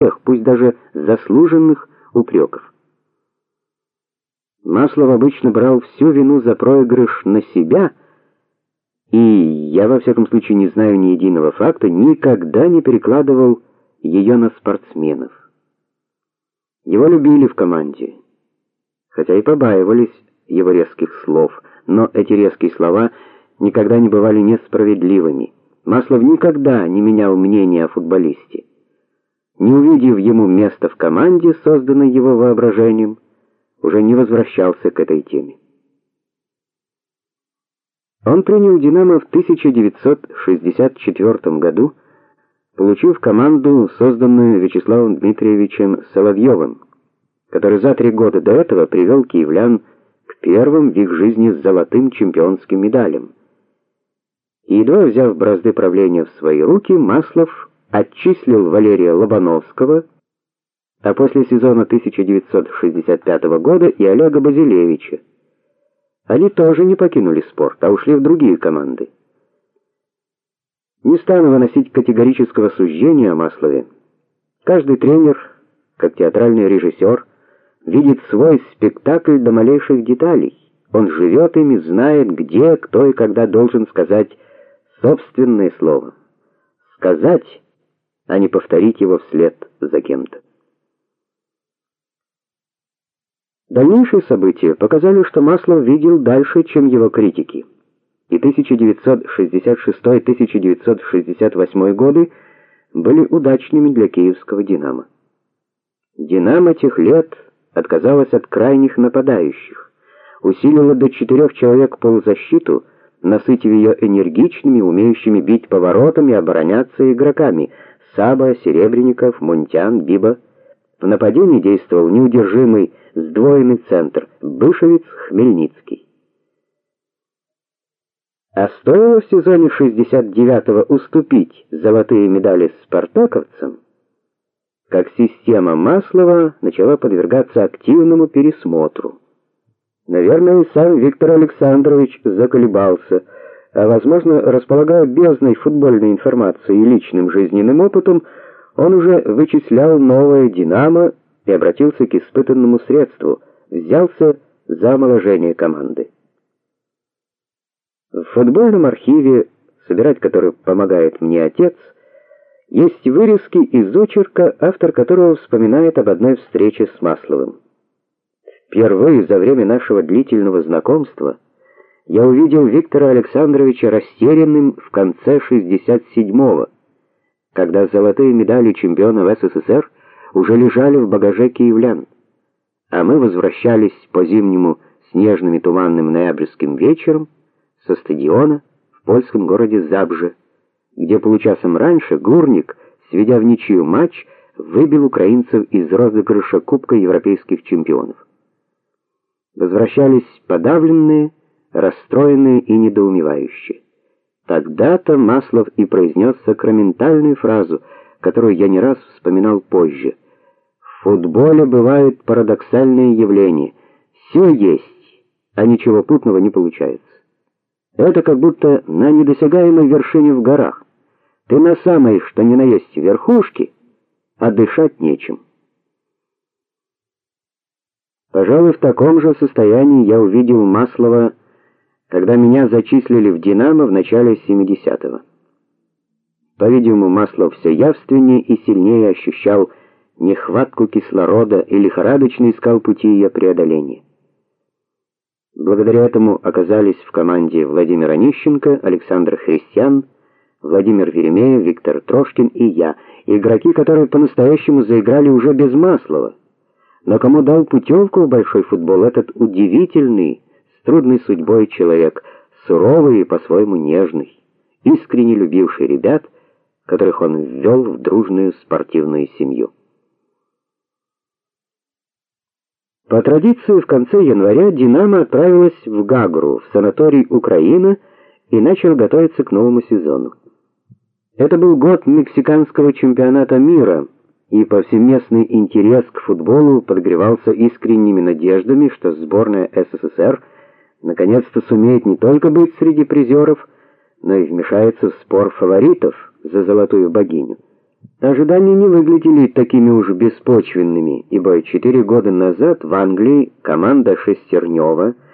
пусть даже заслуженных упреков. Маслов обычно брал всю вину за проигрыш на себя, и я во всяком случае не знаю ни единого факта, никогда не перекладывал ее на спортсменов. Его любили в команде, хотя и побаивались его резких слов, но эти резкие слова никогда не бывали несправедливыми. Маслов никогда не менял мнения о футболисте. Не увидев ему места в команде, созданной его воображением, уже не возвращался к этой теме. Он принял Динамо в 1964 году, получив команду, созданную Вячеславом Дмитриевичем Соловьевым, который за три года до этого привел киевлян к первым в их жизни золотым чемпионским медалям. И едва взяв бразды правления в свои руки, Маслов отчислил Валерия Лобановского, а после сезона 1965 года и Олега Базилевича. Они тоже не покинули спорт, а ушли в другие команды. Не стану выносить категорического суждения о Маслове. Каждый тренер, как театральный режиссер, видит свой спектакль до малейших деталей. Он живет ими, знает, где, кто и когда должен сказать собственное слово. Сказать, а не повторить его вслед за кем-то. Дальнейшие события показали, что Маслов видел дальше, чем его критики. И 1966-1968 годы были удачными для киевского Динамо. Динамо тех лет отказалась от крайних нападающих, усилила до четырех человек полузащиту, насытив ее энергичными, умеющими бить поворотами обороняться игроками: Саба, Серебренников, Мунтян, Биба. В нападении действовал неудержимый сдвоенный центр Бышевец, Хмельницкий. А стоило в сезоне 69-го уступить золотые медали спартаковцам, как система Маслова начала подвергаться активному пересмотру. Наверное, и сам Виктор Александрович заколебался, а возможно, располагая бездной футбольной информации и личным жизненным опытом, он уже вычислял новое Динамо и обратился к испытанному средству, взялся за омоложение команды. В футбольном архиве, собирать который помогает мне отец, есть вырезки из очерка, автор которого вспоминает об одной встрече с Масловым. Впервые за время нашего длительного знакомства я увидел Виктора Александровича растерянным в конце 67-го, когда золотые медали чемпиона СССР уже лежали в багаже киевлян, а мы возвращались по зимнему снежным и туманным ноябрьским вечером со стадиона в польском городе Забже, где получасом раньше Гурник, сведя в ничью матч, выбил украинцев из розыгрыша Кубка европейских чемпионов. Возвращались подавленные, расстроенные и недоумевающие. Тогда-то Маслов и произнес сакраментальную фразу — которую я не раз вспоминал позже. В футболе бывают парадоксальные явления. Все есть, а ничего путного не получается. Это как будто на недосягаемой вершине в горах. Ты на самой, что ни на есть, верхушке, а дышать нечем. Пожалуй, в таком же состоянии я увидел Маслова, когда меня зачислили в Динамо в начале 70-го. По-видимому, Маслов все явственнее и сильнее ощущал нехватку кислорода и лихорадочно искал пути ее преодоления. Благодаря этому оказались в команде Владимир Онищенко, Александр Христиан, Владимир Веремеев, Виктор Трошкин и я, игроки, которые по-настоящему заиграли уже без Маслова. Но кому дал путевку в большой футбол этот удивительный, трудной судьбой человек, суровый и по-своему нежный, искренне любивший ребят, которых он ввел в дружную спортивную семью. По традиции в конце января Динамо отправилась в Гагру, в санаторий Украина, и начал готовиться к новому сезону. Это был год мексиканского чемпионата мира, и повсеместный интерес к футболу подогревался искренними надеждами, что сборная СССР наконец-то сумеет не только быть среди призеров, но и вмешается в спор фаворитов за золотую богиню. Ожидания не выглядели такими уж беспочвенными, ибо четыре года назад в Англии команда Шестернева –